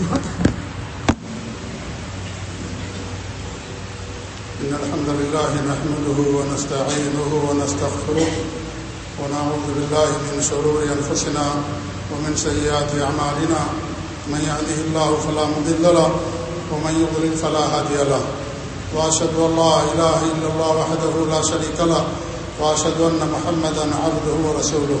إن الحمد لله نحمده ونستعينه ونستغفره ونعوذ بالله من شرور أنفسنا ومن سيئات أعمالنا. من يهده الله فلا مضل له ومن يضلل فلا هادي له. وأشهد أن لا إله إلا الله وحده لا شريك له وأشهد أن محمدا عبده ورسوله.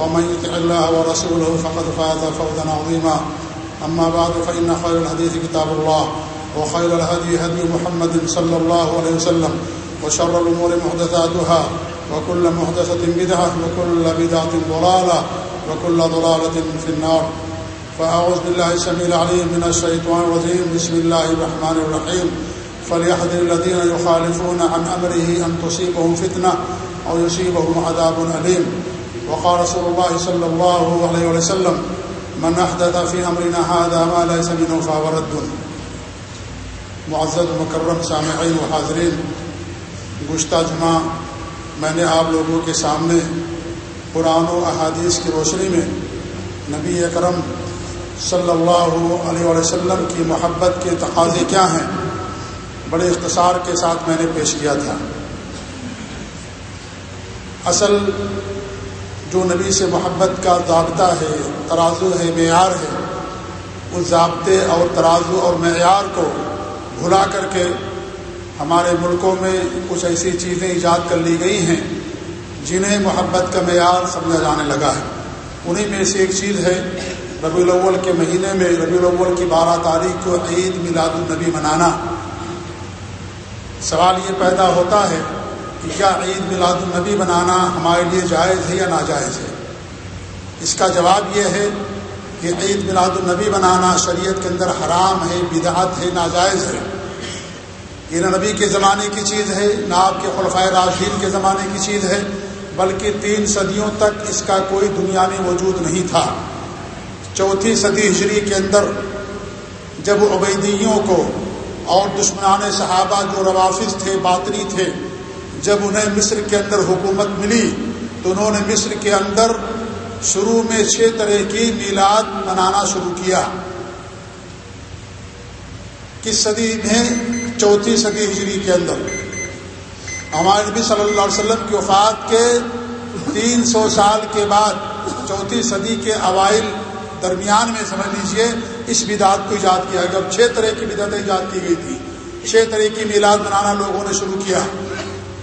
ومن يطع الله ورسوله فقد فاز فوزا عظيما. أما بعد، فإن خير الحديث كتاب الله، وخير الهدي هدي محمد صلى الله عليه وسلم، وشر الأمور محدثاتها، وكل محدثة بدعة، وكل بدعة ضلالة، وكل ضلالة في النار. فأعوذ بالله السميع العليم من الشيطان الرجيم. بسم الله الرحمن الرحيم. فليحذر الذين يخالفون عن أمره أن تصيبهم فتنة أو يصيبهم عذاب أليم. وقال رسول الله صلى الله عليه وسلم، من أحدث في أمرنا هذا ما ليس منه فهو رد. معزز مکرم سامعین و حاضرین گشتہ جمعہ میں نے آپ لوگوں کے سامنے قرآن و احادیث کی روشنی میں نبی اکرم صلی اللہ علیہ وسلم کی محبت کے تقاضے کیا ہیں، بڑے اختصار کے ساتھ میں نے پیش کیا تھا۔ اصل جو نبی سے محبت کا ضابطہ ہے، ترازو ہے، معیار ہے، اس ضابطے اور ترازو اور معیار کو بھلا کر کے ہمارے ملکوں میں کچھ ایسی چیزیں ایجاد کر لی گئی ہیں، جنہیں محبت کا معیار سمجھا جانے لگا ہے۔ انہی میں سے ایک چیز ہے، ربیع الاول کے مہینے میں ربیع الاول کی بارہ تاریخ کو عید میلاد النبی منانا۔ سوال یہ پیدا ہوتا ہے کیا عید، میلاد النبی منانا ہمارے لیے جائز ہے یا ناجائز ہے؟ اس کا جواب یہ ہے کہ عید میلاد النبی بنانا شریعت کے اندر حرام ہے، بدعت ہے، ناجائز ہے۔ یہ نہ نبی کے زمانے کی چیز ہے، نہ آپ کے خلفۂ راشدین کے زمانے کی چیز ہے، بلکہ تین صدیوں تک اس کا کوئی دنیا میں موجود نہیں تھا۔ چوتھی صدی ہجری کے اندر جب عبیدیوں کو اور دشمنان صحابہ جو روافظ تھے، باطنی تھے جب انہیں مصر کے اندر حکومت ملی تو انہوں نے مصر کے اندر شروع میں چھ طرح کی میلاد منانا شروع کیا۔ کس صدی میں؟ چوتھی صدی ہجری کے اندر۔ ہمارے نبی صلی اللہ علیہ وسلم کی وفات کے تین سو سال کے بعد چوتھی صدی کے اوائل درمیان میں، سمجھ لیجیے، اس بدعت کو ایجاد کیا جب چھ طرح کی بدعت ایجاد کی گئی تھی چھ طرح کی میلاد منانا لوگوں نے شروع کیا۔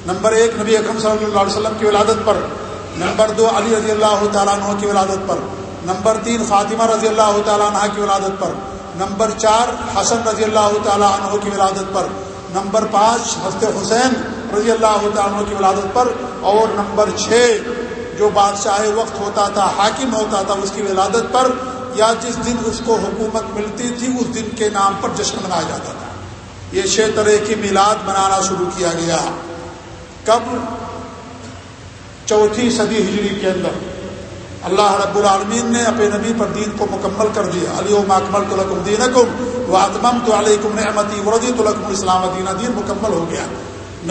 نمبر ایک نبی اکرم صلی اللہ علیہ وسلم کی ولادت پر، نمبر دو علی رضی اللہ تعالیٰ عنہ کی ولادت پر، نمبر تین فاطمہ رضی اللہ تعالیٰ عنہ کی ولادت پر، نمبر چار حسن رضی اللہ تعالیٰ عنہ کی ولادت پر، نمبر پانچ حضرت حسین رضی اللہ تعالیٰ عنہ کی ولادت پر، اور نمبر چھ جو بادشاہ وقت ہوتا تھا، حاکم ہوتا تھا، اس کی ولادت پر، یا جس دن اس کو حکومت ملتی تھی، اس دن کے نام پر جشن منایا جاتا تھا۔ یہ چھ طرح کی میلاد منانا شروع کیا گیا۔ کب چوتھی صدی ہجری کے اندر اللہ رب العالمین نے اپنے نبی پر دین کو مکمل کر دیا. علی اکمل تو لکم دین کم و اتمم تو علیکم نعمتی وردی تو لکم اسلام دینہ دین مکمل ہو گیا.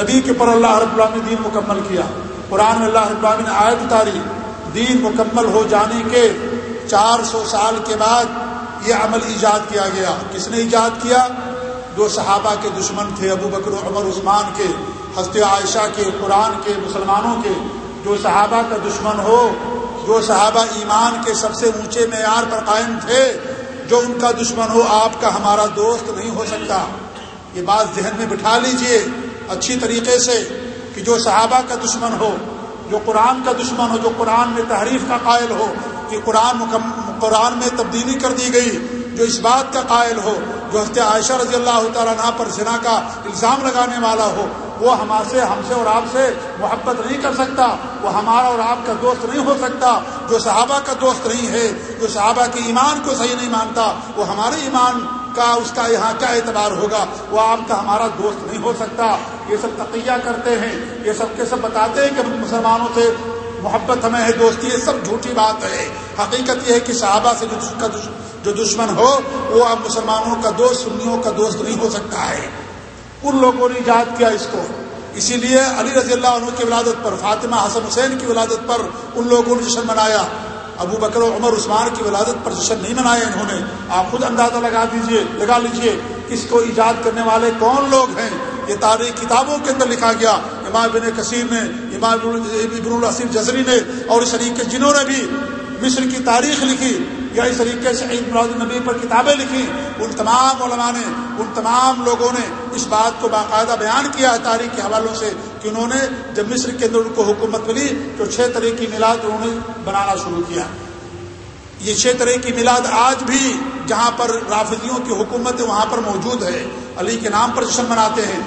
نبی کے پر اللہ رب العالمین نے دین مکمل کیا. قرآن میں اللہ رب العالمین نے آیت اتاری. دین مکمل ہو جانے کے چار سو سال کے بعد یہ عمل ایجاد کیا گیا. کس نے ایجاد کیا؟ جو صحابہ کے دشمن تھے، ابو بکر، عمر، عثمان کے. حضرت عائشہ کے، قرآن کے، مسلمانوں کے، جو صحابہ کا دشمن ہو، جو صحابہ ایمان کے سب سے اونچے معیار پر قائم تھے، جو ان کا دشمن ہو، آپ کا ہمارا دوست نہیں ہو سکتا۔ یہ بات ذہن میں بٹھا لیجیے اچھی طریقے سے کہ جو صحابہ کا دشمن ہو، جو قرآن کا دشمن ہو، جو قرآن میں تحریف کا قائل ہو، کہ قرآن قرآن میں تبدیلی کر دی گئی، جو اس بات کا قائل ہو، جو حضرت عائشہ رضی اللہ تعالیٰ عنہ پر زنا کا الزام لگانے والا ہو وہ ہمارے سے ہم سے اور آپ سے محبت نہیں کر سکتا۔ وہ ہمارا اور آپ کا دوست نہیں ہو سکتا۔ جو صحابہ کا دوست نہیں ہے، جو صحابہ کے ایمان کو صحیح نہیں مانتا، وہ ہمارے ایمان کا اس کا یہاں کیا اعتبار ہوگا؟ وہ آپ کا ہمارا دوست نہیں ہو سکتا۔ یہ سب تقیہ کرتے ہیں۔ یہ سب کے سب بتاتے ہیں کہ مسلمانوں سے محبت ہمیں ہے دوستی، یہ سب جھوٹی بات ہے۔ حقیقت یہ ہے کہ صحابہ سے جو جو دشمن ہو، وہ اب مسلمانوں کا دوست، سنیوں کا دوست نہیں ہو سکتا ہے۔ ان لوگوں نے ایجاد کیا اس کو۔ اسی لیے علی رضی اللہ عنہ کی ولادت پر، فاطمہ حسن حسین کی ولادت پر ان لوگوں نے جشن منایا۔ ابو بکر و عمر، عثمان کی ولادت پر جشن نہیں منایا انہوں نے۔ آپ خود اندازہ لگا دیجیے، لگا لیجیے اس کو ایجاد کرنے والے کون لوگ ہیں۔ یہ تاریخ کتابوں کے اندر لکھا گیا۔ امام بن کثیر نے، امام ابن الاسف جزری نے اور اس طریقے جنہوں نے بھی مصر کی تاریخ لکھی۔ یا اس طریقے سے عید مراد النبی پر کتابیں لکھی ان تمام علماء نے، ان تمام لوگوں نے اس بات کو باقاعدہ بیان کیا ہے تاریخ کے حوالوں سے کہ انہوں نے جب مصر کے اندر ان کو حکومت ملی تو چھ طرح کی میلاد انہوں نے بنانا شروع کیا۔ یہ چھ طرح کی میلاد آج بھی جہاں پر رافضیوں کی حکومت وہاں پر موجود ہے۔ علی کے نام پر جشن مناتے ہیں۔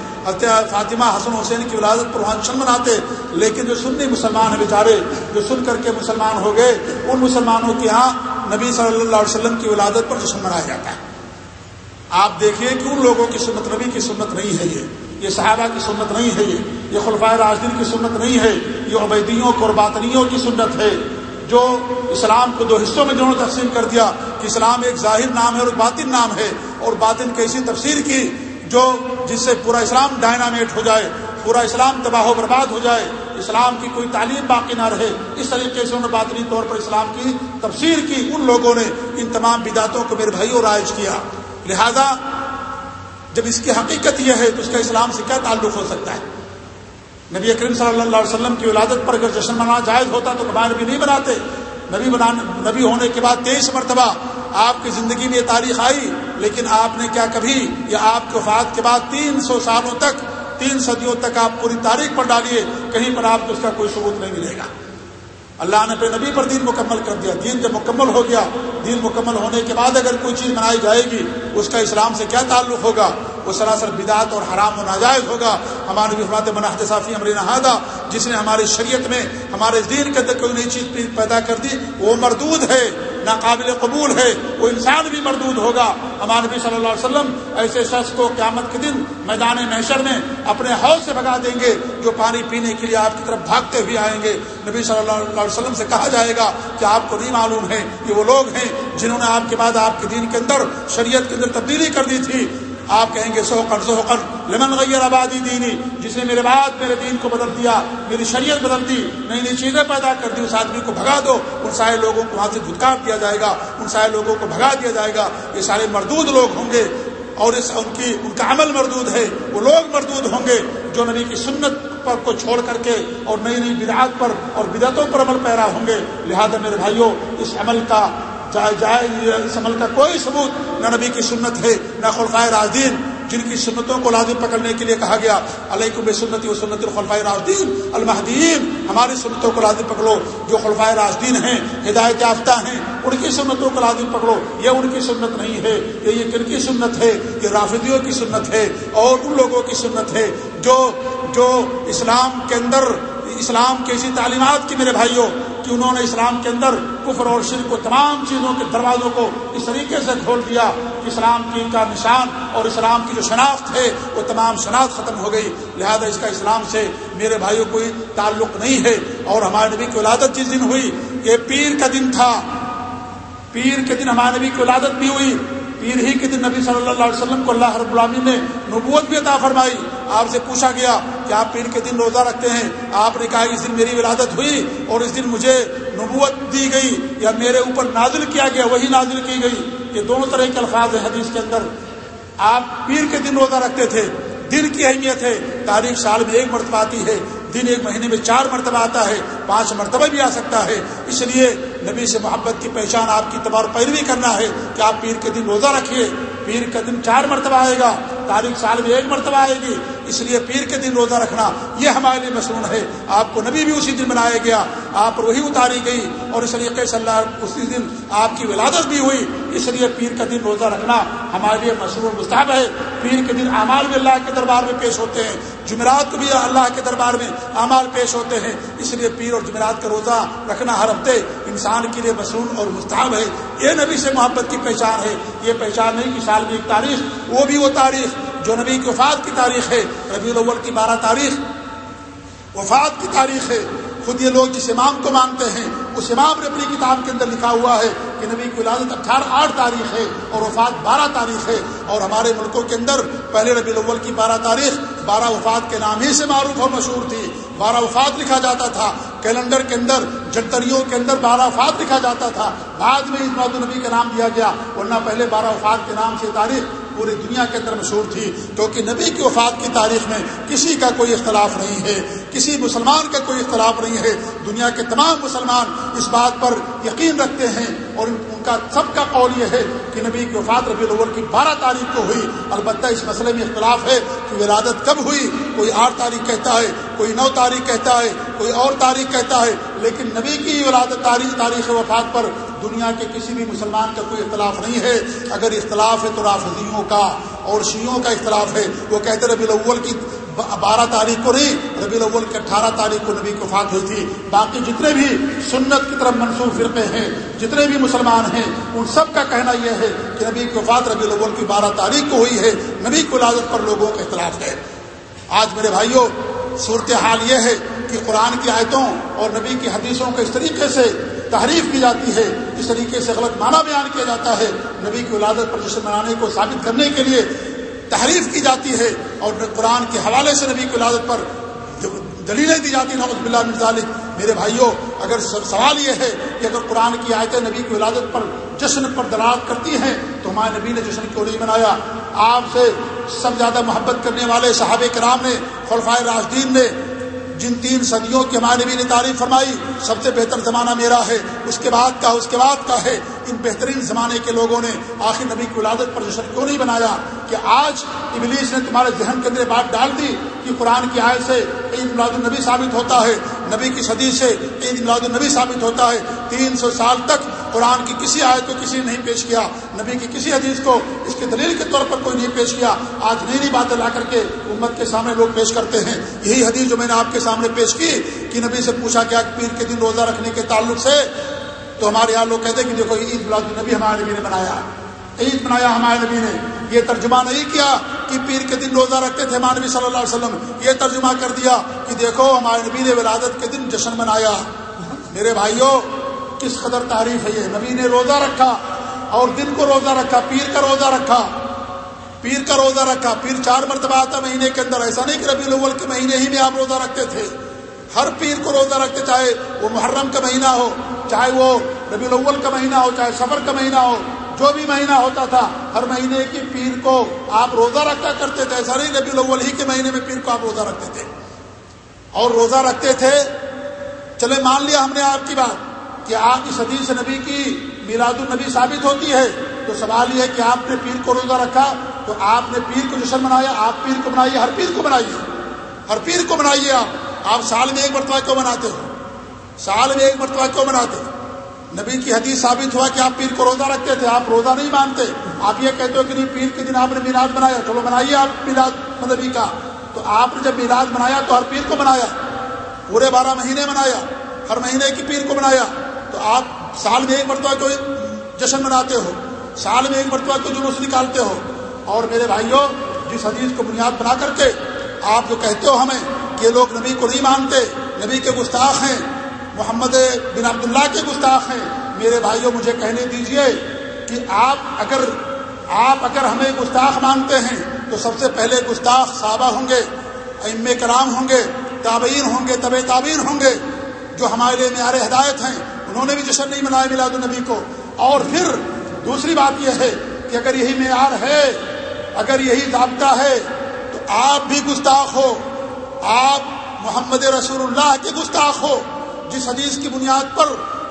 فاطمہ حسن حسین کی ولادت پر وہاں جشن مناتے لیکن جو سنی مسلمان ہیں بیچارے، جو سن کر کے مسلمان ہو گئے، ان مسلمانوں کے ہاں نبی صلی اللہ علیہ وسلم کی ولادت پر جشن منایا جاتا ہے۔ آپ دیکھیے کہ ان لوگوں کی سنت نبی کی سنت نہیں ہے یہ۔ یہ صحابہ کی سنت نہیں ہے یہ۔ یہ خلفۂ راجدین کی سنت نہیں ہے۔ یہ عبیدیوں کو اور باطنیوں کی سنت ہے۔ جو اسلام کو دو حصوں میں جنہوں نے تقسیم کر دیا، کہ اسلام ایک ظاہر نام ہے اور ایک باطن نام ہے، اور باطن کی ایسی تفسیر کی جو جس سے پورا اسلام ڈائنامیٹ ہو جائے، پورا اسلام تباہ و برباد ہو جائے اسلام کی کوئی تعلیم باقی نہ رہے۔ اس طریقے سے انہوں نے باطنی طور پر اسلام کی تفسیر کی۔ ان لوگوں نے ان تمام بداتوں کو میرے بھائی اور رائج کیا۔ لہذا جب اس کی حقیقت یہ ہے تو اس کا اسلام سے کیا تعلق ہو سکتا ہے؟ نبی اکرم صلی اللہ علیہ وسلم کی ولادت پر اگر جشن منانا جائز ہوتا تو کبار نبی نہیں بناتے۔ نبی بنانے نبی ہونے کے بعد تیئیس مرتبہ آپ کی زندگی میں یہ تاریخ آئی، لیکن آپ نے کیا کبھی؟ یا آپ کے وفات کے بعد تین سو سالوں تک تین صدیوں تک آپ پوری تاریخ پر ڈالیے، کہیں پر آپ کو اس کا کوئی ثبوت نہیں ملے گا۔ اللہ نے اپنے نبی پر دین مکمل کر دیا۔ دین جب مکمل ہو گیا، دین مکمل ہونے کے بعد اگر کوئی چیز منائی جائے گی، اس کا اسلام سے کیا تعلق ہوگا؟ وہ سراسر بدعت اور حرام و ناجائز ہوگا۔ ہمارے بھی فرماتے مناحد صافی امر نہادہ جس نے ہماری شریعت میں، ہمارے دین کے اندر کوئی نئی چیز پیدا کر دی، وہ مردود ہے۔ ناقابل قبول ہے، وہ انسان بھی مردود ہوگا۔ ہمارے نبی صلی اللہ علیہ وسلم ایسے شخص کو قیامت کے دن میدان محشر میں اپنے حوض سے بھگا دیں گے، جو پانی پینے کے لیے آپ کی طرف بھاگتے ہوئے آئیں گے۔ نبی صلی اللہ علیہ وسلم سے کہا جائے گا کہ آپ کو نہیں معلوم ہے کہ وہ لوگ ہیں جنہوں نے آپ کے بعد آپ کے دین کے اندر، شریعت کے اندر تبدیلی کر دی تھی۔ آپ کہیں گے سو سو کر لمن غیر آبادی دینی، جس نے میرے بعد میرے دین کو بدل دیا، میری شریعت بدل دی، نئی نئی چیزیں پیدا کر دی، اس آدمی کو بھگا دو، ان سارے لوگوں کو وہاں سے دھتکار دیا جائے گا، ان سارے لوگوں کو بھگا دیا جائے گا، یہ سارے مردود لوگ ہوں گے، اور اس ان کی، ان کا عمل مردود ہے، وہ لوگ مردود ہوں گے، جو نبی کی سنت پر کو چھوڑ کر کے اور نئی نئی بدعات پر اور بدعتوں پر عمل پیرا ہوں گے، لہذا میرے بھائیوں اس عمل کا جائے جائے اس عمل کا کوئی ثبوت نہ نبی کی سنت ہے، نہ خلقائے راجدین جن کی سنتوں کو لازم پکڑنے کے لیے کہا گیا۔ علیہ بے سنتی و سنت الخلفۂ راجدین المحدین ہماری سنتوں کو لازم پکڑو۔ جو خلفۂ راجدین ہیں، ہدایت یافتہ ہیں، ان کی سنتوں کو لازم پکڑو۔ یہ ان کی سنت نہیں ہے، یہ یہ کن کی سنت ہے؟ یہ رافدیوں کی سنت ہے اور ان لوگوں کی سنت ہے۔ جو جو اسلام کے اندر، اسلام کی ایسی تعلیمات کی میرے بھائیوں کہ انہوں نے اسلام کے اندر کفر اور شرک کو تمام چیزوں کے دروازوں کو اس طریقے سے کھول دیا کہ اسلام کی کا نشان اور اسلام کی جو شناخت ہے وہ تمام شناخت ختم ہو گئی۔ لہذا اس کا اسلام سے میرے بھائیوں کوئی تعلق نہیں ہے۔ اور ہمارے نبی کی ولادت جس دن ہوئی یہ پیر کا دن تھا، پیر کے دن ہمارے نبی کی ولادت بھی ہوئی۔ پیر ہی کے دن نبی صلی اللہ علیہ وسلم کو اللہ رب العالمین نے نبوت بھی عطا فرمائی۔ آپ سے پوچھا گیا کہ آپ پیر کے دن روزہ رکھتے ہیں۔ آپ نے کہا اس دن میری ولادت ہوئی اور اس دن مجھے نبوت دی گئی یا میرے اوپر نازل کیا گیا، وہی نازل کی گئی۔ یہ دونوں طرح کے الفاظ ہیں حدیث کے اندر۔ آپ پیر کے دن روزہ رکھتے تھے، دن کی اہمیت ہے۔ تاریخ سال میں ایک مرتبہ آتی ہے، دن ایک مہینے میں چار مرتبہ آتا ہے، پانچ مرتبہ بھی آ سکتا ہے۔ اس لیے نبی سے محبت کی پہچان آپ کی تبار پیروی کرنا ہے کہ آپ پیر کے دن روزہ رکھیے۔ پیر کا دن چار مرتبہ آئے گا۔ تاریخ سال میں ایک مرتبہ آئے گی، اس لیے پیر کے دن روزہ رکھنا، یہ ہمارے لیے مصنون ہے۔ آپ کو نبی بھی اسی دن بنایا گیا، آپ پر وہی اتاری گئی اور اس طریقے سے اللہ اسی دن آپ کی ولادت بھی ہوئی۔ اس لیے پیر کا دن روزہ رکھنا ہمارے لیے مصنون مستحب ہے۔ پیر کے دن اعمال بھی اللہ کے دربار میں پیش ہوتے ہیں، جمعرات کو بھی اللہ کے دربار میں اعمال پیش ہوتے ہیں۔ اس لیے پیر اور جمعرات کا روزہ رکھنا ہر ہفتے انسان کے لیے مصنون اور مستحب ہے۔ یہ نبی سے محبت کی پہچان ہے۔ یہ پہچان نہیں کہ سال کی ایک تاریخ، وہ بھی وہ تاریخ۔ جو نبی کی وفات کی تاریخ ہے، ربیع الاول کی بارہ تاریخ۔ وفات کی تاریخ ہے۔ خود یہ لوگ جس امام کو مانتے ہیں، اس امام نے اپنی کتاب کے اندر لکھا ہوا ہے کہ نبی کی ولادت اٹھارہ آٹھ تاریخ ہے اور وفات بارہ تاریخ ہے۔ اور ہمارے ملکوں کے اندر پہلے ربی الاول کی بارہ تاریخ، بارہ وفات کے نام ہی سے معروف اور مشہور تھی۔ بارہ وفات لکھا جاتا تھا۔ کیلنڈر کے اندر جنتریوں کے اندر بارہ وفات لکھا جاتا تھا۔ بعد میں اس النبی کا نام دیا گیا، ورنہ پہلے بارہ وفات کے نام سے تاریخ پوری دنیا کے اندر مشہور تھی، کیونکہ نبی کی وفات کی تاریخ میں کسی کا کوئی اختلاف نہیں ہے، کسی مسلمان کا کوئی اختلاف نہیں ہے۔ دنیا کے تمام مسلمان اس بات پر یقین رکھتے ہیں اور ان کا سب کا قول یہ ہے کہ نبی کی وفات ربی الاول کی بارہ تاریخ کو ہوئی۔ البتہ اس مسئلے میں اختلاف ہے کہ ولادت کب ہوئی، کوئی آٹھ تاریخ کہتا ہے، کوئی نو تاریخ کہتا ہے، کوئی اور تاریخ کہتا ہے، لیکن نبی کی ولادت تاریخ تاریخ وفات پر دنیا کے کسی بھی مسلمان کا کوئی اختلاف نہیں ہے۔ اگر اختلاف ہے تو رافضیوں کا اور شیعوں کا اختلاف ہے۔ وہ کہتے ربی الاول کی بارہ تاریخ کو نہیں، ربی الاول کی اٹھارہ تاریخ کو نبی کو فات ہوئی تھی۔ باقی جتنے بھی سنت کی طرف منسوخ فرقے ہیں، جتنے بھی مسلمان ہیں، ان سب کا کہنا یہ ہے کہ نبی کی وفات ربی الاول کی بارہ تاریخ کو ہوئی ہے۔ نبی کو لازت پر لوگوں کا اختلاف ہے۔ آج میرے بھائیوں صورتحال یہ ہے کہ قرآن کی آیتوں اور نبی کی حدیثوں کو اس طریقے سے تحریف کی جاتی ہے اس طریقے سے غلط معنی بیان کیا جاتا ہے، نبی کی ولادت پر جشن منانے کو ثابت کرنے کے لیے تحریف کی جاتی ہے اور قرآن کے حوالے سے نبی کی ولادت پر دلیلیں دی جاتی ہیں بلّہ مرزال میرے بھائیوں، اگر سوال یہ ہے کہ اگر قرآن کی آیتیں نبی کی ولادت پر جشن پر دلالت کرتی ہیں، تو ہمارے نبی نے جشن کیوں نہیں منایا آپ سے سب زیادہ محبت کرنے والے صحابہ کرام نے، خلفائے راجدین نے جن تین صدیوں کی ہمارے نبی نے تعریف فرمائی، سب سے بہتر زمانہ میرا ہے، اس کے بعد کا، اس کے بعد کا ہے۔ ان بہترین زمانے کے لوگوں نے آخر نبی کی ولادت پر جشن کیوں نہیں بنایا کہ آج ابلیس نے تمہارے ذہن کے اندر بات ڈال دی کہ قرآن کی آئے سے عید میلاد النبی ثابت ہوتا ہے۔ نبی کی صدی سے عید میلاد النبی ثابت ہوتا ہے۔ تین سو سال تک قرآن کی کسی آیت کو کسی نے نہیں پیش کیا، نبی کی کسی حدیث کو اس کے دلیل کے طور پر کوئی نہیں پیش کیا۔ آج نئی نئی باتیں لا کر کے امت کے سامنے لوگ پیش کرتے ہیں۔ یہی حدیث جو میں نے آپ کے سامنے پیش کی کہ نبی سے پوچھا کیا پیر کے دن روزہ رکھنے کے تعلق سے تو ہمارے یہاں لوگ کہتے ہیں کہ دیکھو عید میلاد النبی ہمارے نبی نے بنایا عید منایا ہمارے نبی نے۔ یہ ترجمہ نہیں کیا کہ پیر کے دن روزہ رکھتے تھے ہمارے نبی صلی اللہ علیہ وسلم۔ یہ ترجمہ کر دیا کہ دیکھو، ہمارے نبی نے ولادت کے دن جشن منایا۔ میرے بھائیوں کس قدر تعریف ہے یہ؟ نبی نے روزہ رکھا اور دن کو روزہ رکھا، پیر کا روزہ رکھا۔ پیر کا روزہ رکھا، پیر چار مرتبہ آتا مہینے کے اندر۔ ایسا نہیں کہ ربی الاول کے مہینے ہی میں آپ روزہ رکھتے تھے۔ ہر پیر کو روزہ رکھتے، چاہے وہ محرم کا مہینہ ہو، چاہے وہ ربی الاول کا مہینہ ہو، چاہے سفر کا مہینہ ہو، جو بھی مہینہ ہوتا تھا، ہر مہینے کی پیر کو آپ روزہ رکھا کرتے تھے۔ ایسا نہیں ربی الاول ہی کے مہینے میں پیر کو آپ روزہ رکھتے تھے۔ اور روزہ رکھتے تھے۔ چلے مان لیا ہم نے آپ کی بات۔ کہ آپ کی صدی سے نبی کی میلاد النبی ثابت ہوتی ہے، تو سوال یہ ہے کہ آپ نے پیر کو روزہ رکھا، تو آپ نے پیر کو جشن منایا، آپ پیر کو بنائیے، ہر پیر کو بنائیے۔ ہر پیر کو بنائیے آپ۔ آپ سال میں ایک مرتبہ کیوں بناتے ہو؟ سال میں ایک مرتبہ کیوں بناتے نبی کی حدیث ثابت ہوا کہ آپ پیر کو روزہ رکھتے تھے، آپ روزہ نہیں مانتے۔ آپ یہ کہتے ہو کہ نہیں، پیر کے دن آپ نے میلاد بنایا چلو بنائیے آپ میلاد نبی کا۔ تو آپ نے جب میلاد بنایا تو ہر پیر کو بنایا پورے بارہ مہینے بنایا ہر مہینے کی پیر کو بنایا آپ سال میں ایک مرتبہ کو جشن مناتے ہو، سال میں ایک مرتبہ کو جلوس نکالتے ہو۔ اور میرے بھائیوں، جس حدیث کو بنیاد بنا کر کے آپ جو کہتے ہو ہمیں کہ لوگ نبی کو نہیں مانتے، نبی کے گستاخ ہیں، محمد بن عبداللہ کے گستاخ ہیں، میرے بھائیوں، مجھے کہنے دیجیے کہ آپ اگر آپ اگر ہمیں گستاخ مانتے ہیں تو سب سے پہلے گستاخ صحابہ ہوں گے ام کرام ہوں گے، تابعین ہوں گے طب تعبین ہوں گے جو ہمارے لیے معیار ہدایت ہیں۔ انہوں نے بھی جشن نہیں منایا میلاد النبی کو۔ اور پھر دوسری بات یہ ہے کہ اگر یہی معیار ہے، اگر یہی ضابطہ ہے، تو آپ بھی گستاخ ہو۔ آپ محمد رسول اللہ کے گستاخ ہو۔ جس حدیث کی بنیاد پر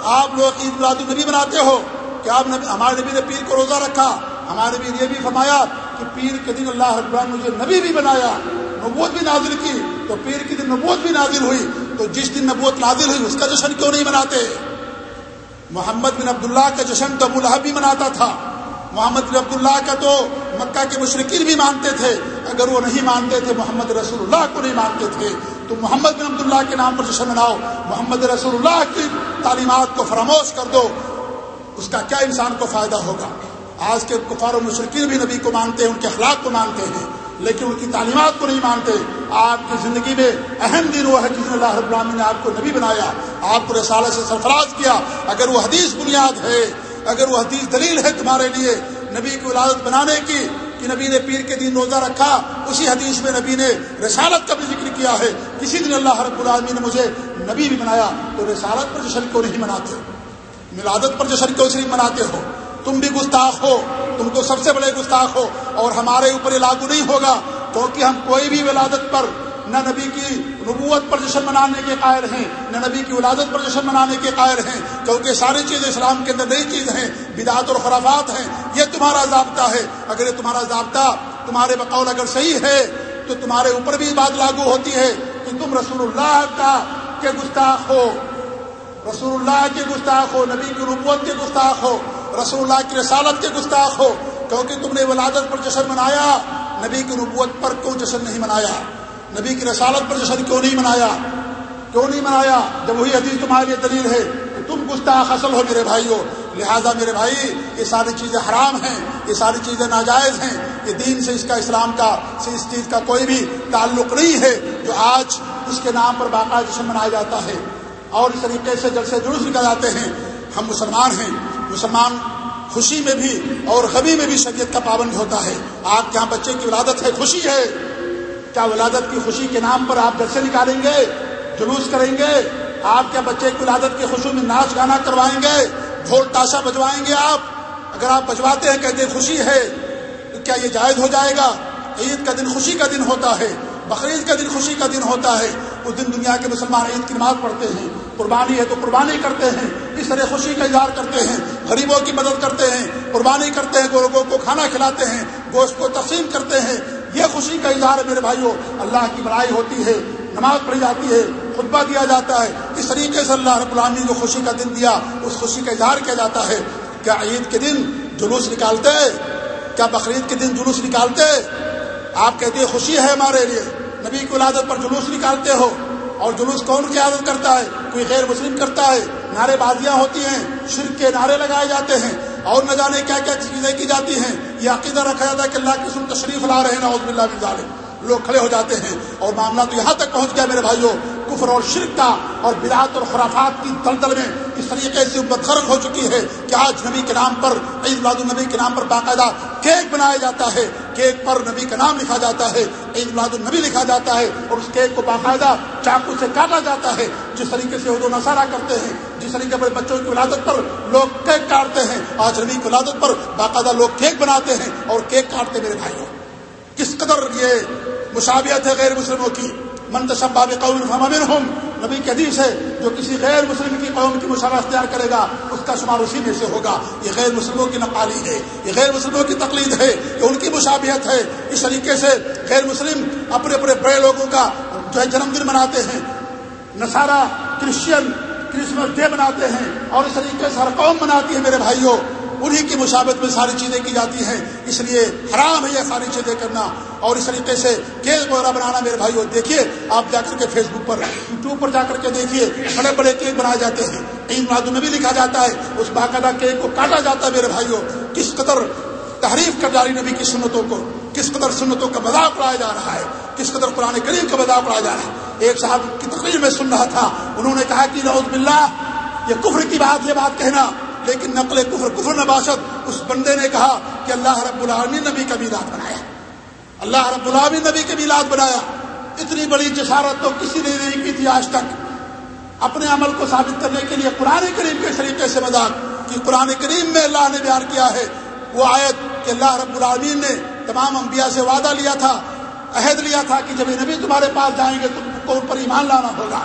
آپ لوگ عید میلاد النبی بناتے ہو، کہ آپ نبی ہمارے نبی نے پیر کو روزہ رکھا۔ ہمارے نبی نے یہ بھی فرمایا کہ پیر کے دن اللہ اکبر مجھے نبی بھی بنایا، نبوت بھی نازل کی۔ تو پیر کی دن نبوت بھی نازل ہوئی۔ تو جس دن نبوت نازل ہوئی، اس کا جشن کیوں نہیں مناتے؟ محمد بن عبداللہ کا جشن تو ابو بھی مناتا تھا۔ محمد بن عبداللہ کا تو مکہ کے مشرقین بھی مانتے تھے۔ اگر وہ نہیں مانتے تھے، محمد رسول اللہ کو نہیں مانتے تھے۔ تو محمد بن عبداللہ کے نام پر جشن مناؤ۔ محمد رسول اللہ کی تعلیمات کو فراموش کر دو۔ اس کا کیا انسان کو فائدہ ہوگا؟ آج کے کفار و مشرقین بھی نبی کو مانتے ہیں، ان کے اخلاق کو مانتے ہیں۔ لیکن ان کی تعلیمات کو نہیں مانتے۔ آپ کی زندگی میں اہم دن وہ ہے جس نے اللہ رب العالمین نے آپ کو نبی بنایا۔ آپ کو رسالہ سے سرفراز کیا۔ اگر وہ حدیث بنیاد ہے، اگر وہ حدیث دلیل ہے تمہارے لیے نبی کی ولادت بنانے کی، کہ نبی نے پیر کے دن روزہ رکھا، اسی حدیث میں نبی نے رسالت کا بھی ذکر کیا ہے۔ کسی دن اللہ رب العالمین نے مجھے نبی بھی بنایا۔ تو رسالت پر جشن کیوں نہیں مناتے۔ ملادت پر جشن کیوں نہیں مناتے ہو۔ تم بھی گستاخ ہو۔ تم تو سب سے بڑے گستاخ ہو اور ہمارے اوپر یہ لاگو نہیں ہوگا کیونکہ ہم کوئی بھی ولادت پر نہ نبی کی نبوت پر جشن منانے کے قائر ہیں، نہ نبی کی ولادت پر جشن منانے کے قائر ہیں، کیونکہ ساری چیزیں اسلام کے اندر نئی چیز ہیں بدعت اور خرافات ہیں، یہ تمہارا ضابطہ ہے۔ اگر یہ تمہارا ضابطہ تمہارے بقول اگر صحیح ہے، تو تمہارے اوپر بھی بات لاگو ہوتی ہے کہ تم رسول اللہ کا کے گستاخ ہو۔ رسول اللہ کے گستاخ ہو، نبی کی نبوت کے گستاخ ہو، رسول اللہ کی رسالت کے گستاخ ہو، کیونکہ تم نے ولادت پر جشن منایا، نبی کی نبوت پر کیوں جشن نہیں منایا؟ نبی کی رسالت پر جشن کیوں نہیں منایا؟ کیوں نہیں منایا؟ جب وہی حدیث تمہارے لیے دلیل ہے کہ تم گستاخ اصل ہو میرے بھائی ہو لہٰذا میرے بھائی، یہ ساری چیزیں حرام ہیں، یہ ساری چیزیں ناجائز ہیں، یہ دین سے اس کا اسلام کا، سے اس چیز کا کوئی بھی تعلق نہیں ہے جو آج اس کے نام پر باقاعدہ جشن منایا جاتا ہے۔ اور اس طریقے سے جلسے جلوس نکل جاتے ہیں۔ ہم مسلمان ہیں۔ مسلمان خوشی میں بھی اور غبی میں بھی شریعت کا پابند ہوتا ہے۔ آپ کے یہاں بچے کی ولادت ہے، خوشی ہے۔ کیا ولادت کی خوشی کے نام پر آپ جلسے نکالیں گے؟ جلوس کریں گے؟ آپ کیا بچے کی ولادت کی خوشی میں ناچ گانا کروائیں گے؟ ڈھول تاشا بجوائیں گے آپ؟ اگر آپ بجواتے ہیں، کہتے خوشی ہے، تو کیا یہ جائز ہو جائے گا؟ عید کا دن خوشی کا دن ہوتا ہے۔ بقرعید کا دن خوشی کا دن ہوتا ہے۔ اس دن دنیا کے مسلمان عید کی نماز پڑھتے ہیں۔ قربانی ہے تو قربانی کرتے ہیں، اس طرح خوشی کا اظہار کرتے ہیں، غریبوں کی مدد کرتے ہیں، قربانی کرتے ہیں لوگوں کو کھانا کھلاتے ہیں، گوشت کو تقسیم کرتے ہیں۔ یہ خوشی کا اظہار ہے میرے بھائیوں، اللہ کی بڑائی ہوتی ہے، نماز پڑھی جاتی ہے، خطبہ دیا جاتا ہے۔ اس طریقے سے اللہ رب العالمین جو خوشی کا دن دیا، اس خوشی کا اظہار کیا جاتا ہے۔ کیا عید کے دن جلوس نکالتے؟ کیا بقرعید کے دن جلوس نکالتے؟ آپ کہتے ہیں خوشی ہے ہمارے لیے، نبی کی ولادت پر جلوس نکالتے ہو۔ اور جلوس کون کی عادت کرتا ہے؟ کوئی غیر مسلم کرتا ہے؟ نعرے بازیاں ہوتی ہیں، شرک کے نعرے لگائے جاتے ہیں اور نہ جانے کیا کیا چیزیں کی جاتی ہیں۔ یہ عقیدہ رکھا جاتا ہے کہ اللہ کی سن تشریف لا رہے ہیں نوز بلّہ ظالم لوگ کھڑے ہو جاتے ہیں اور معاملہ تو یہاں تک پہنچ گیا میرے بھائیوں، کفر اور شرک کا اور برات اور خرافات کی دلدل میں اس طریقے سے امت غرق ہو چکی ہے کہ آج نبی کے نام پر، عید میلاد النبی کے نام پر باقاعدہ کیک بنایا جاتا ہے۔ کیک پر نبی کا نام لکھا جاتا ہے، عید میلاد النبی لکھا جاتا ہے اور اس کیک کو باقاعدہ چاقو سے کاٹا جاتا ہے، جس طریقے سے اردو نصارہ کرتے ہیں، جس طریقے پر بچوں کی ولادت پر لوگ کیک کاٹتے ہیں۔ آج نبی کی ولادت پر باقاعدہ لوگ کیک بناتے ہیں اور کیک کاٹتے میرے بھائیوں۔ کس قدر یہ مشابیت ہے غیر مسلموں کی؟ منتشب قول ہم نبی کی حدیث ہے، جو کسی غیر مسلم کی قوم کی مشابہ اختیار کرے گا، اس کا شمار اسی میں سے ہوگا۔ یہ غیر مسلموں کی نقالی ہے، یہ غیر مسلموں کی تقلید ہے، یہ ان کی مشابہت ہے۔ اس طریقے سے غیر مسلم اپنے اپنے بڑے لوگوں کا جو ہے جنم دن مناتے ہیں۔ نصارہ کرسچن کرسمس ڈے مناتے ہیں۔ اور اس طریقے سے ہر قوم مناتی ہے میرے بھائیوں۔ انہی کی مشابت میں ساری چیزیں کی جاتی ہیں۔ اس لیے حرام ہے یہ ساری چیزیں کرنا۔ اور اس طریقے سے کیک وغیرہ بنانا میرے بھائی دیکھیے، آپ جا کر کے فیس بک پر، یوٹیوب پر جا کر کے دیکھیے، بڑے بڑے کیک بنائے جاتے ہیں۔ عید ماد میں بھی لکھا جاتا ہے، اس باقاعدہ کیک کو کاٹا جاتا ہے میرے بھائیوں۔ کس قدر تحریف کر جاری نبی کی سنتوں کو۔ کس قدر سنتوں کا مذاق اڑایا جا رہا ہے، کس قدر قرآن کریم کا مذاق اڑایا جا رہا ہے۔ ایک صاحب کی تقریر میں سن رہا تھا، انہوں نے کہا کہ نوز بلّہ یہ کفر کی بات، یہ بات کہنا۔ لیکن نقل کفر کفر نباشت، اس بندے نے کہا کہ اللہ رب العالمین نبی کا میلاد بنایا۔ اللہ رب العالمین نبی کا میلاد بنایا۔ اتنی بڑی جسارت تو کسی نے نہیں کی تھی آج تک۔ اپنے عمل کو ثابت کرنے کے لیے قرآن کریم کے طریقے سے مذاق۔ کہ قرآن کریم میں اللہ نے بیان کیا ہے، وہ آیت کہ اللہ رب العالمین نے تمام انبیاء سے وعدہ لیا تھا، عہد لیا تھا کہ جب یہ نبی تمہارے پاس جائیں گے، تم کو ان پر ایمان لانا ہوگا۔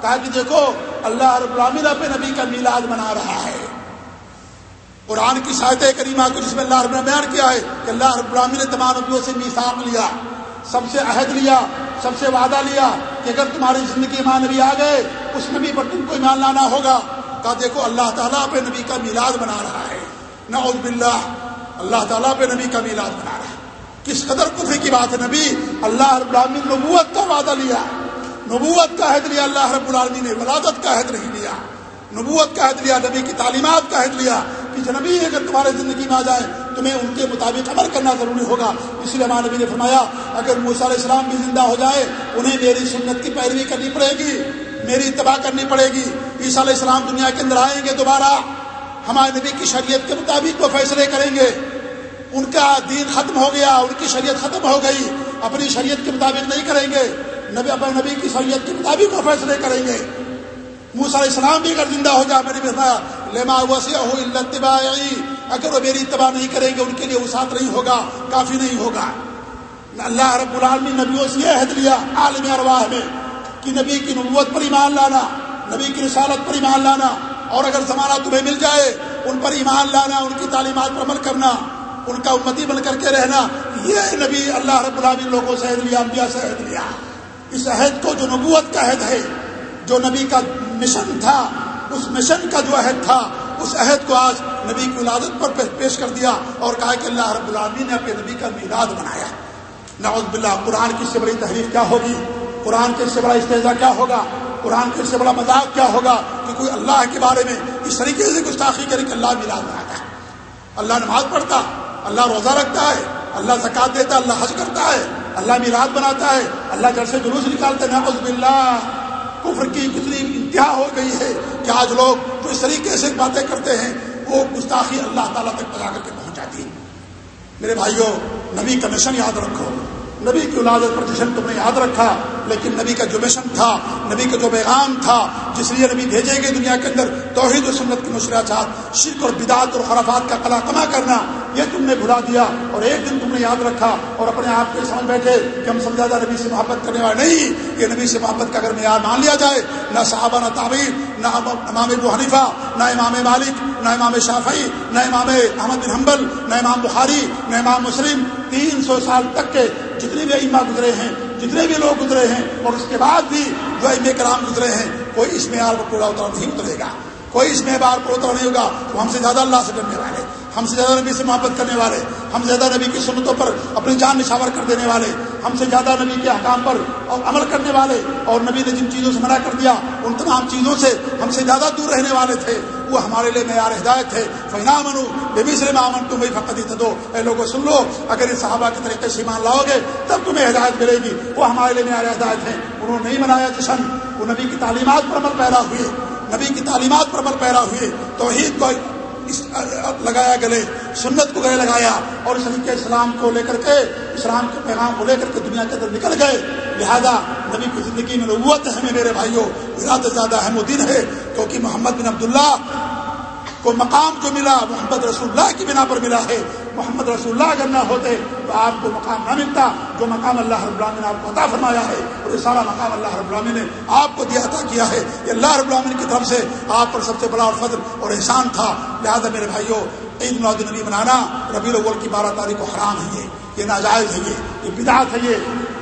کہا کہ دیکھو، اللہ رب العالمین اپنے نبی کا میلاد بنا رہا ہے۔ قرآن کی ساحت کریمہ کو جس میں اللہ رب نے بیان کیا ہے کہ اللہ رب العالمین نے تمام نبیوں سے میساق لیا، سب سے عہد لیا، سب سے وعدہ لیا کہ اگر تمہاری زندگی ماں نبی آ گئے، اس نبی پر تم کو ایمان لانا ہوگا۔ کہا دیکھو، اللہ تعالیٰ پہ نبی کا میلاد بنا رہا ہے۔ نعوذ باللہ، اللہ تعالیٰ پہ نبی کا میلاد بنا رہا ہے۔ کس قدر کفر کی بات ہے نبی؟ اللہ رب العالمین نبوت کا وعدہ لیا۔ نبوت کا عہد لیا، اللہ رب العالمین نے ولادت کا عہد نہیں لیا۔ نبوت کا عہد لیا، نبی کی تعلیمات کا عہد لیا۔ کہ جنبی، اگر تمہارے زندگی میں آ جائے، تمہیں ان کے مطابق عمل کرنا ضروری ہوگا۔ اس لیے ہمارے نبی نے فرمایا، اگر موسیٰ علیہ السلام بھی زندہ ہو جائے، انہیں میری سنت کی پیروی کرنی پڑے گی، میری اتباع کرنی پڑے گی۔ عیسیٰ علیہ السلام دنیا کے اندر آئیں گے دوبارہ۔ ہمارے نبی کی شریعت کے مطابق وہ فیصلے کریں گے۔ ان کا دین ختم ہو گیا، ان کی شریعت ختم ہو گئی، اپنی شریعت کے مطابق نہیں کریں گے، نبی، اپنے نبی کی شریعت کے مطابق وہ فیصلے کریں گے۔ موسیٰ علیہ السلام بھی اگر زندہ ہو جائے میری بتایا لما وسیع ہو اگر وہ میری اتباع نہیں کریں گے، ان کے لیے وسعت نہیں ہوگا، کافی نہیں ہوگا۔ اللہ رب العالمین نبیوں سے یہ عہد لیا، عالم ارواح میں، کہ نبی کی نبوت پر ایمان لانا، نبی کی رسالت پر ایمان لانا، اور اگر زمانہ تمہیں مل جائے، ان پر ایمان لانا، ان کی تعلیمات پر عمل کرنا۔ ان کا امتی بن کر کے رہنا، یہ نبی اللہ رب العالمین لوگوں سے عہد لیا، انبیاء سے عہد لیا۔ اس عہد کو جو نبوت کا عہد ہے، جو نبی کا مشن تھا، اس مشن کا جو عہد تھا، اس عہد کو آج نبی کی ولادت پر پیش کر دیا اور کہا کہ اللہ رب العالمین نے اپنے نبی کا میلاد بنایا۔ نعوذ باللہ، قرآن کی سے بڑی تحریف کیا ہوگی؟ قرآن کے سے بڑا استحجہ کیا ہوگا؟ قرآن کے سے بڑا مذاق کیا ہوگا کہ کوئی اللہ کے بارے میں اس طریقے سے گستاخی کرے کہ اللہ میلاد بناتا ہے۔ اللہ نماز پڑھتا اللہ روزہ رکھتا ہے، اللہ زکات دیتا ہے، اللہ حج کرتا ہے، اللہ میرات بناتا ہے، اللہ گھر سے جلوس نکالتے نعوذ باللہ، کفر کی کتنی انتہا ہو گئی ہے کہ آج لوگ جو اس طریقے سے باتیں کرتے ہیں، وہ گستاخی اللہ تعالیٰ تک پہنچا کر کے پہنچاتی ہے۔ میرے بھائیوں، نبی کمیشن یاد رکھو نبی کی ولادت پر جشن تم نے یاد رکھا، لیکن نبی کا جو مشن تھا، نبی کا جو پیغام تھا، جس لیے نبی بھیجے گئے دنیا کے اندر توحید و سنت کی مشرات شرک اور بدعت اور خرافات کا کلا کما کرنا، یہ تم نے بھلا دیا اور ایک دن تم نے یاد رکھا اور اپنے آپ کو سمجھ بیٹھے کہ ہم سب زیادہ نبی سے محبت کرنے والے نہیں کہ نبی سے محبت کا اگر معیار مان لیا جائے، نہ صحابہ نہ تعبیر نہ امام ابو حنیفہ، نہ امام مالک، نہ امام شافعی، نہ امام احمد بن حنبل، نہ امام بخاری، نہ امام مسلم، تین سو سال تک کے جتنے بھی اما گزرے ہیں، جتنے بھی لوگ گزرے ہیں، اور اس کے بعد بھی جو ام کرام گزرے ہیں، کوئی اس معیار پر پورا اترا نہیں اترے گا۔ کوئی اس معیار پر اترا نہیں ہوگا، تو ہم سے زیادہ اللہ سے ڈرنے والے۔ ہم سے زیادہ نبی سے محبت کرنے والے، ہم زیادہ نبی کی سنتوں پر اپنی جان نشاور کر دینے والے، ہم سے زیادہ نبی کے احکام پر اور عمل کرنے والے اور نبی نے جن چیزوں سے منع کر دیا، ان تمام چیزوں سے ہم سے زیادہ دور رہنے والے تھے۔ وہ ہمارے لیے معیار ہدایت ہے۔ فینا منو بے بے معمن تم وہی فقط ہی دو اے لوگوں سن لو، اگر ان صحابہ کے طریقے سے ایمان لاؤ گے، تب تمہیں ہدایت ملے گی۔ وہ ہمارے لیے معیار ہدایت ہے۔ انہوں نے نہیں منایا جشن۔ وہ نبی کی تعلیمات پر عمل پیدا ہوئے۔ نبی کی تعلیمات پر عمل پیدا ہوئے۔ توحید کو لگایا گلے، سنت کو گلے لگایا اور اس طریقے اسلام کو لے کر کے، اسلام کے پیغام کو لے کر کے دنیا کے اندر نکل گئے۔ لہذا نبی کی زندگی میں نبوت ہے میرے بھائیوں زیادہ سے زیادہ اہم دن ہے، کیونکہ محمد بن عبداللہ کو مقام جو ملا، محمد رسول اللہ کی بنا پر ملا ہے۔ محمد رسول اللہ اگر نہ ہوتے تو آپ کو مقام نہ ملتا، جو مقام اللہ رب العالمین نے آپ کو عطا فرمایا ہے، اور یہ سارا مقام اللہ رب العالمین نے آپ کو دیا عطا کیا ہے۔ یہ اللہ رب العالمین کی طرف سے آپ پر سب سے بڑا اور فضل اور احسان تھا۔ لہٰذا میرے بھائیوں عید میلاد نبی منانا ربی الاول کی بارہ تاریخ کو حرام ہے یہ۔ یہ ناجائز ہے یہ۔ یہ بدعت ہے یہ۔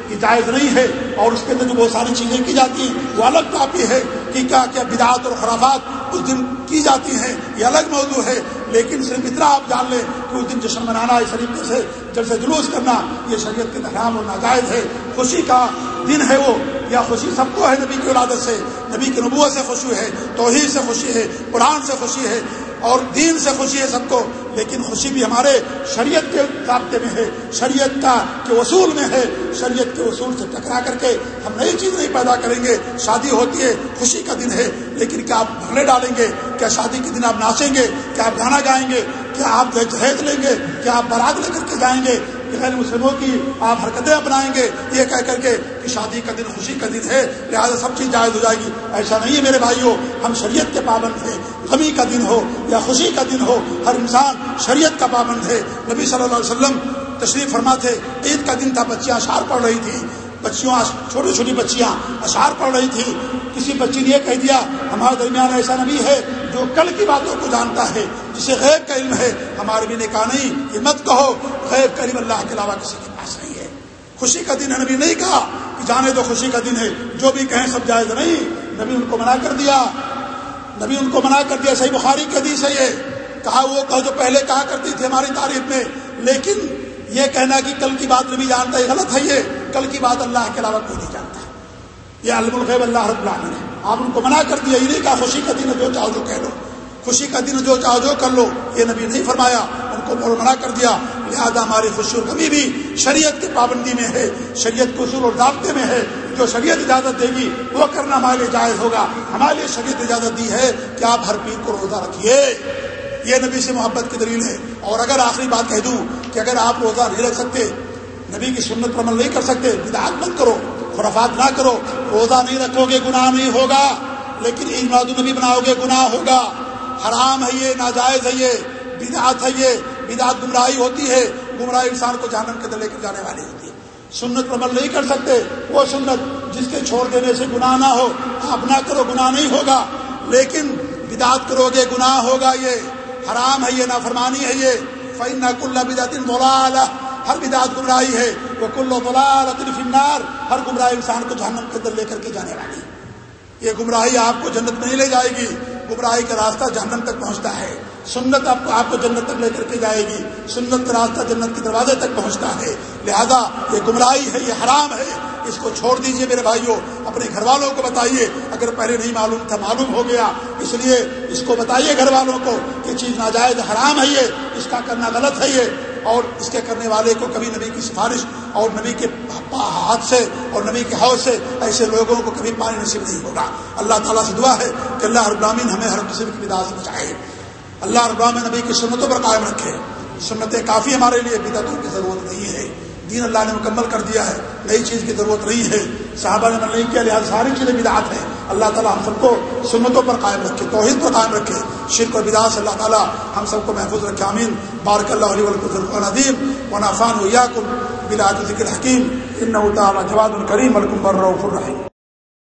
یہ جائز نہیں ہے۔ اور اس کے اندر جو بہت ساری چیزیں کی جاتی ہیں۔ وہ الگ کاپی ہے کہ کیا کیا بدعت اور خرافات اس دن کی جاتی ہیں۔ یہ الگ موضوع ہے۔ لیکن صرف اتنا آپ جان لیں کہ اس دن جشن منانا، اس طریقے سے جلسے سے جلوس کرنا، یہ شریعت کے حرام اور ناجائز ہے۔ خوشی کا دن ہے وہ۔ یا خوشی سب کو ہے نبی کی ولادت سے۔ نبی کی نبوت سے خوشی ہے، توحید سے خوشی ہے، قرآن سے خوشی ہے۔ اور دین سے خوشی ہے سب کو، لیکن خوشی بھی ہمارے شریعت کے ضابطے میں ہے، شریعت کا کے اصول میں ہے، شریعت کے اصول سے ٹکرا کر کے ہم نئی چیز نہیں پیدا کریں گے، شادی ہوتی ہے، خوشی کا دن ہے، لیکن کیا آپ بھرنے ڈالیں گے؟ کیا شادی کے دن آپ ناچیں گے؟ کیا آپ گانا گائیں گے؟ کیا آپ جہیز لیں گے؟ کیا آپ برات لے کر کے جائیں گے؟ غیر مسلموں کی آپ حرکتیں اپنائیں گے، یہ کہہ کر کے کہ شادی کا دن خوشی کا دن ہے، لہٰذا سب چیز جائز ہو جائے گی۔ ایسا نہیں ہے میرے بھائیوں ہم شریعت کے پابند ہیں۔ غمی کا دن ہو یا خوشی کا دن ہو، ہر انسان شریعت کا پابند ہے۔ نبی صلی اللہ علیہ وسلم تشریف فرما تھے عید کا دن تھا، بچیاں اشار پڑھ رہی تھیں۔ بچیوں، چھوٹی چھوٹی بچیاں اشار پڑھ رہی تھی کسی بچی نے یہ کہہ دیا، ہمارے درمیان ایسا نبی ہے جو کل کی باتوں کو جانتا ہے۔ جسے غیب کا علم ہے، ہمارے بھی نے کہا نہیں یہ مت کہو، غیب کا علم اللہ کے علاوہ کسی کے پاس نہیں ہے۔ خوشی کا دن ہے نبی نہیں کہا کہ جانے دو، خوشی کا دن ہے۔ جو بھی کہیں سب جائز نہیں، نبی ان کو منع کر دیا۔ نبی ان کو منع کر دیا۔ صحیح بخاری کی حدیث ہے یہ۔ کہا وہ کہ جو پہلے کہا کرتی تھی ہماری تعریف میں۔ لیکن یہ کہنا کہ کل کی بات نبی جانتا ہے غلط ہے یہ۔ کل کی بات اللہ کے علاوہ کوئی نہیں جانتا۔ یہ علم الغیب اللہ رب العالمین ہے۔ آپ ان کو منع کر دیا، یہ نہیں کہا خوشی کا دن ہے، جو چاہو جو کہہ لو۔ خوشی کا دن جو چاہو جو کر لو۔ یہ نبی نہیں فرمایا ان کو منع کر دیا۔ لہذا ہماری خوشی اور کمی بھی شریعت کی پابندی میں ہے۔ شریعت کو اصول اور ضابطے میں ہے۔ جو شریعت اجازت دے گی، وہ کرنا ہمارے لیے جائز ہوگا۔ ہمارے لیے شریعت اجازت دی ہے کہ آپ ہر پیر کو روزہ رکھیے۔ یہ نبی سے محبت کی دلیل ہے۔ اور اگر آخری بات کہہ دوں کہ اگر آپ روزہ نہیں رکھ سکتے، نبی کی سنت پر عمل نہیں کر سکتے بدعات مت کرو، خرافات نہ کرو۔ روزہ نہیں رکھو گے، گناہ نہیں ہوگا۔ لیکن عید النبی بناؤ گے، گناہ ہوگا۔ حرام ہے یہ، ناجائز ہے یہ، بدعت ہے یہ، بدعت گمراہی ہوتی ہے، گمراہی انسان کو جہنم کے لے کر جانے والی ہوتی ہے۔ سنت پر عمل نہیں کر سکتے، وہ سنت جس کے چھوڑ دینے سے گناہ نہ ہو، آپ نہ کرو، گناہ نہیں ہوگا۔ لیکن بدعت کرو گے، گناہ ہوگا یہ۔ حرام ہے یہ، نافرمانی ہے یہ۔ فعین کل بدعت بلال ہر بدعت گمراہی ہے۔ وہ کل بلال فنار ہر گمراہی انسان کو جہنم کے اندر لے کر کے جانے والی۔ یہ گمراہی آپ کو جنت میں نہیں لے جائے گی۔ گمراہی کا راستہ جہنم تک پہنچتا ہے۔ سنت آپ کو آپ کو جنت تک لے کر کے جائے گی۔ سنت کا راستہ جنت کے دروازے تک پہنچتا ہے۔ لہذا یہ گمراہی ہے، یہ حرام ہے۔ اس کو چھوڑ دیجیے میرے بھائیوں۔ اپنے گھر والوں کو بتائیے۔ اگر پہلے نہیں معلوم تھا، معلوم ہو گیا۔ اس لیے اس کو بتائیے گھر والوں کو کہ چیز ناجائز حرام ہے یہ۔ اس کا کرنا غلط ہے یہ۔ اور اس کے کرنے والے کو کبھی نبی کی سفارش اور نبی کے ہاتھ سے اور نبی کے حوض سے ایسے لوگوں کو کبھی پانی نصیب نہیں ہوگا۔ اللہ تعالیٰ سے دعا ہے کہ اللہ ابرامین ہمیں ہر قسم کی مداح سے بچائے۔ اللہ ابرام نبی کی سنتوں پر قائم رکھے۔ سنتیں کافی ہمارے لیے بدعتوں کی ضرورت نہیں ہے۔ دین اللہ نے مکمل کر دیا ہے۔ نئی چیز کی ضرورت نہیں ہے۔ صحابہ نے نہیں کیا، لہٰذا ساری چیزیں بدعات ہیں۔ اللہ تعالیٰ ہم سب کو سنتوں پر قائم رکھے، توحید پر قائم رکھے۔ شرک و بدعات سے اللہ تعالیٰ ہم سب کو محفوظ رکھے امین بارک اللہ علیہ ندیم و نافان و ذکر حکیم ان تعالیٰ جواد الکریم الکمبر الرحیم۔